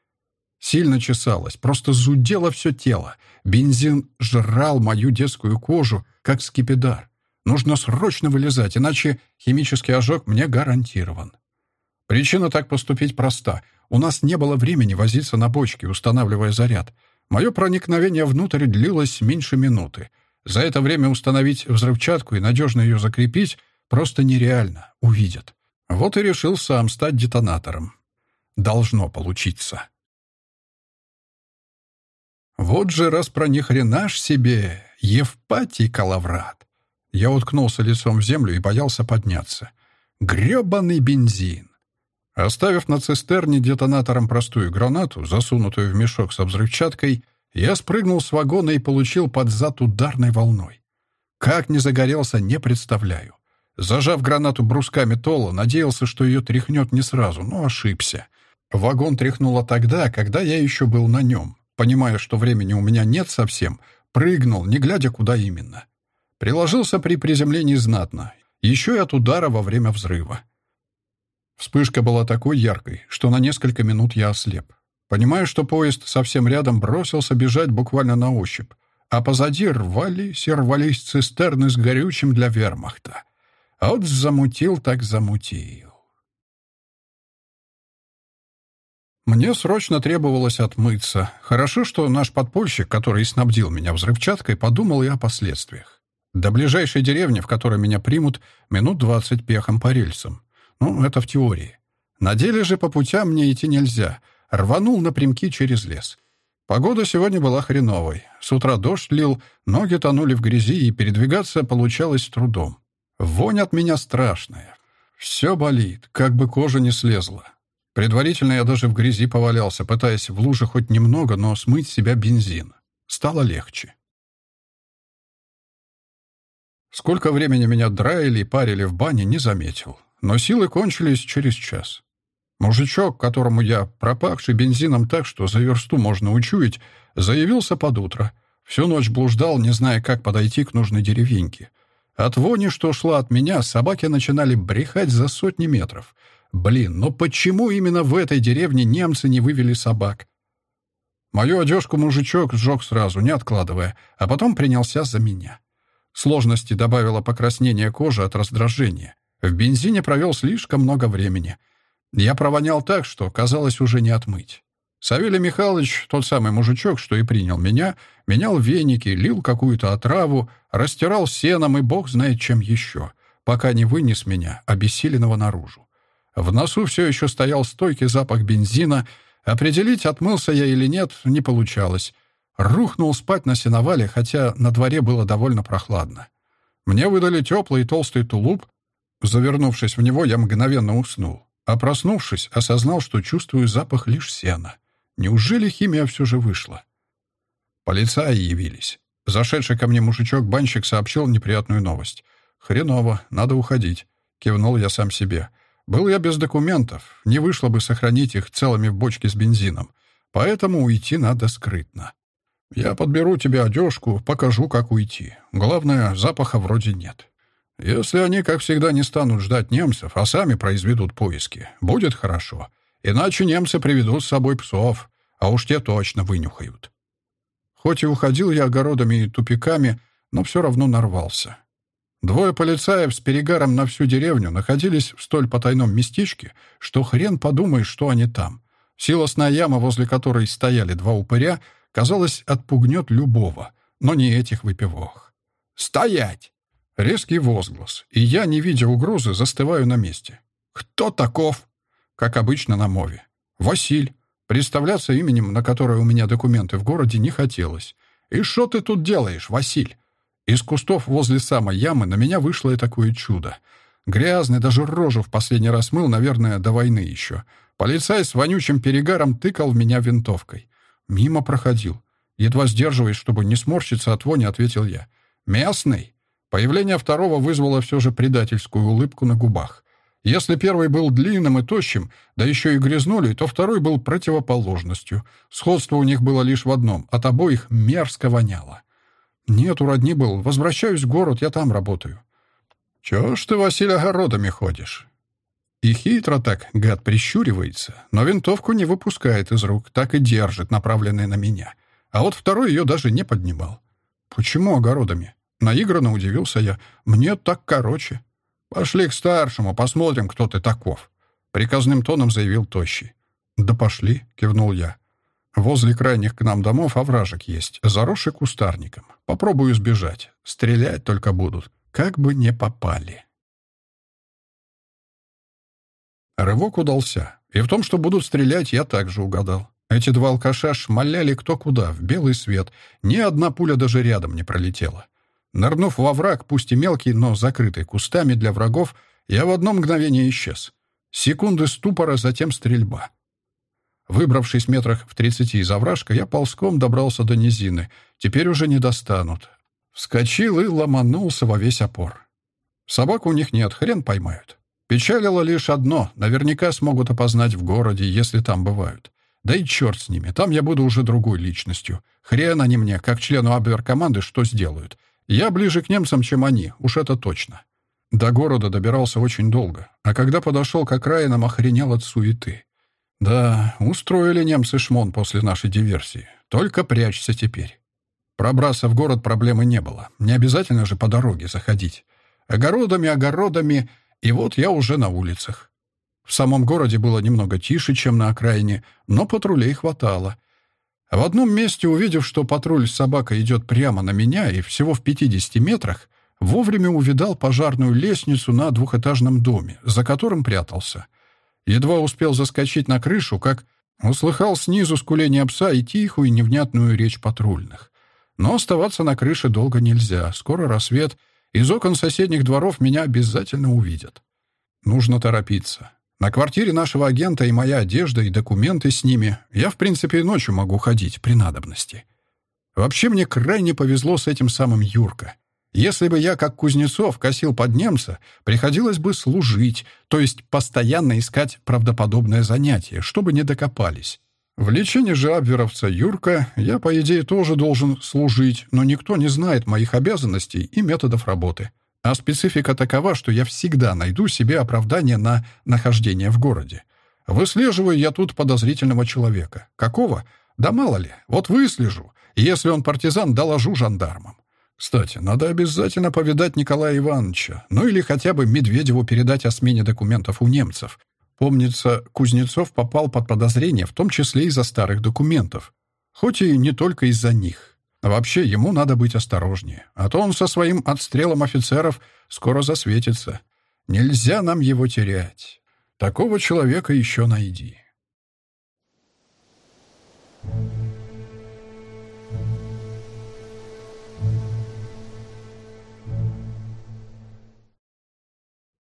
Speaker 1: Сильно чесалось, просто зудело все тело. Бензин жрал мою детскую кожу, как скипидар. Нужно срочно вылезать, иначе химический ожог мне гарантирован. Причина так поступить проста. У нас не было времени возиться на бочке, устанавливая заряд. Мое проникновение внутрь длилось меньше минуты. За это время установить взрывчатку и надежно ее закрепить просто нереально, увидят. Вот и решил сам стать детонатором. Должно получиться. Вот же раз про ни хрена ж себе, Евпатий Калаврат. Я уткнулся лицом в землю и боялся подняться. Грёбаный бензин. Оставив на цистерне детонатором простую гранату, засунутую в мешок со взрывчаткой, я спрыгнул с вагона и получил под зад ударной волной. Как не загорелся, не представляю. Зажав гранату брусками тола, надеялся, что ее тряхнет не сразу, но ошибся. Вагон тряхнуло тогда, когда я еще был на нем. Понимая, что времени у меня нет совсем, прыгнул, не глядя, куда именно. Приложился при приземлении знатно, еще и от удара во время взрыва. Вспышка была такой яркой, что на несколько минут я ослеп. Понимая, что поезд совсем рядом, бросился бежать буквально на ощупь, а позади рвались и рвались цистерны с горючим для вермахта. А замутил так замутил. Мне срочно требовалось отмыться. Хорошо, что наш подпольщик, который снабдил меня взрывчаткой, подумал и о последствиях. До ближайшей деревни, в которой меня примут, минут двадцать пехом по рельсам. Ну, это в теории. На деле же по путям мне идти нельзя. Рванул напрямки через лес. Погода сегодня была хреновой. С утра дождь лил, ноги тонули в грязи, и передвигаться получалось с трудом. Вонь от меня страшная. Все болит, как бы кожа не слезла. Предварительно я даже в грязи повалялся, пытаясь в луже хоть немного, но смыть с себя бензин. Стало легче. Сколько времени меня драили и парили в бане, не заметил. Но силы кончились через час. Мужичок, которому я, пропахший бензином так, что за версту можно учуять, заявился под утро. Всю ночь блуждал, не зная, как подойти к нужной деревеньке. От вони, что шла от меня, собаки начинали брехать за сотни метров. Блин, но почему именно в этой деревне немцы не вывели собак? Мою одежку мужичок сжег сразу, не откладывая, а потом принялся за меня. Сложности добавило покраснение кожи от раздражения. В бензине провел слишком много времени. Я провонял так, что казалось уже не отмыть. Савелий Михайлович, тот самый мужичок, что и принял меня, менял веники, лил какую-то отраву, растирал сеном и бог знает чем еще, пока не вынес меня, обессиленного наружу. В носу все еще стоял стойкий запах бензина. Определить, отмылся я или нет, не получалось. Рухнул спать на сеновале, хотя на дворе было довольно прохладно. Мне выдали теплый и толстый тулуп, Завернувшись в него, я мгновенно уснул. А проснувшись, осознал, что чувствую запах лишь сена. Неужели химия все же вышла? Полицаи явились. Зашедший ко мне мужичок-банщик сообщил неприятную новость. «Хреново, надо уходить», — кивнул я сам себе. «Был я без документов, не вышло бы сохранить их целыми в бочке с бензином, поэтому уйти надо скрытно. Я подберу тебе одежку, покажу, как уйти. Главное, запаха вроде нет». Если они, как всегда, не станут ждать немцев, а сами произведут поиски, будет хорошо. Иначе немцы приведут с собой псов, а уж те точно вынюхают. Хоть и уходил я огородами и тупиками, но все равно нарвался. Двое полицаев с перегаром на всю деревню находились в столь потайном местечке, что хрен подумаешь, что они там. Силосная яма, возле которой стояли два упыря, казалось, отпугнет любого, но не этих выпивох. «Стоять!» Резкий возглас, и я, не видя угрозы, застываю на месте. «Кто таков?» Как обычно на мове. «Василь». Представляться именем, на которое у меня документы в городе, не хотелось. «И что ты тут делаешь, Василь?» Из кустов возле самой ямы на меня вышло и такое чудо. Грязный, даже рожу в последний раз мыл, наверное, до войны еще. Полицай с вонючим перегаром тыкал в меня винтовкой. Мимо проходил. Едва сдерживаясь, чтобы не сморщиться от вони, ответил я. «Местный?» Появление второго вызвало все же предательскую улыбку на губах. Если первый был длинным и тощим, да еще и грязнули, то второй был противоположностью. Сходство у них было лишь в одном — от обоих мерзко воняло. «Нет, у родни был. Возвращаюсь в город, я там работаю». «Чего ж ты, Василий, огородами ходишь?» И хитро так гад прищуривается, но винтовку не выпускает из рук, так и держит, направленный на меня. А вот второй ее даже не поднимал. «Почему огородами?» Наигранно удивился я. «Мне так короче». «Пошли к старшему, посмотрим, кто ты таков», — приказным тоном заявил Тощий. «Да пошли», — кивнул я. «Возле крайних к нам домов овражек есть, заросший кустарником. Попробую сбежать. Стрелять только будут. Как бы не попали». Рывок удался. И в том, что будут стрелять, я также угадал. Эти два алкаша шмаляли кто куда, в белый свет. Ни одна пуля даже рядом не пролетела. Нырнув во враг, пусть и мелкий, но закрытый кустами для врагов, я в одно мгновение исчез. Секунды ступора, затем стрельба. Выбравшись метрах в тридцати из овражка, я ползком добрался до низины. Теперь уже не достанут. Вскочил и ломанулся во весь опор. Собак у них нет, хрен поймают. Печалило лишь одно — наверняка смогут опознать в городе, если там бывают. Да и черт с ними, там я буду уже другой личностью. Хрен они мне, как члену Абвер-команды, что сделают. Я ближе к немцам, чем они, уж это точно. До города добирался очень долго, а когда подошел к окраинам, охренел от суеты. Да, устроили немцы шмон после нашей диверсии. Только прячься теперь. Пробраться в город проблемы не было. Не обязательно же по дороге заходить. Огородами, огородами, и вот я уже на улицах. В самом городе было немного тише, чем на окраине, но патрулей хватало. В одном месте, увидев, что патруль с собакой идет прямо на меня и всего в 50 метрах, вовремя увидал пожарную лестницу на двухэтажном доме, за которым прятался. Едва успел заскочить на крышу, как услыхал снизу скуление пса и тихую невнятную речь патрульных. Но оставаться на крыше долго нельзя. Скоро рассвет. Из окон соседних дворов меня обязательно увидят. Нужно торопиться. На квартире нашего агента и моя одежда, и документы с ними. Я, в принципе, ночью могу ходить при надобности. Вообще мне крайне повезло с этим самым Юрка. Если бы я, как Кузнецов, косил под немца, приходилось бы служить, то есть постоянно искать правдоподобное занятие, чтобы не докопались. В лечении же абверовца Юрка я, по идее, тоже должен служить, но никто не знает моих обязанностей и методов работы. А специфика такова, что я всегда найду себе оправдание на нахождение в городе. Выслеживаю я тут подозрительного человека. Какого? Да мало ли. Вот выслежу. Если он партизан, доложу жандармам. Кстати, надо обязательно повидать Николая Ивановича, ну или хотя бы Медведеву передать о смене документов у немцев. Помнится, Кузнецов попал под подозрение, в том числе из-за старых документов. Хоть и не только из-за них. А вообще, ему надо быть осторожнее, а то он со своим отстрелом офицеров скоро засветится. Нельзя нам его терять. Такого человека еще найди. Thank you.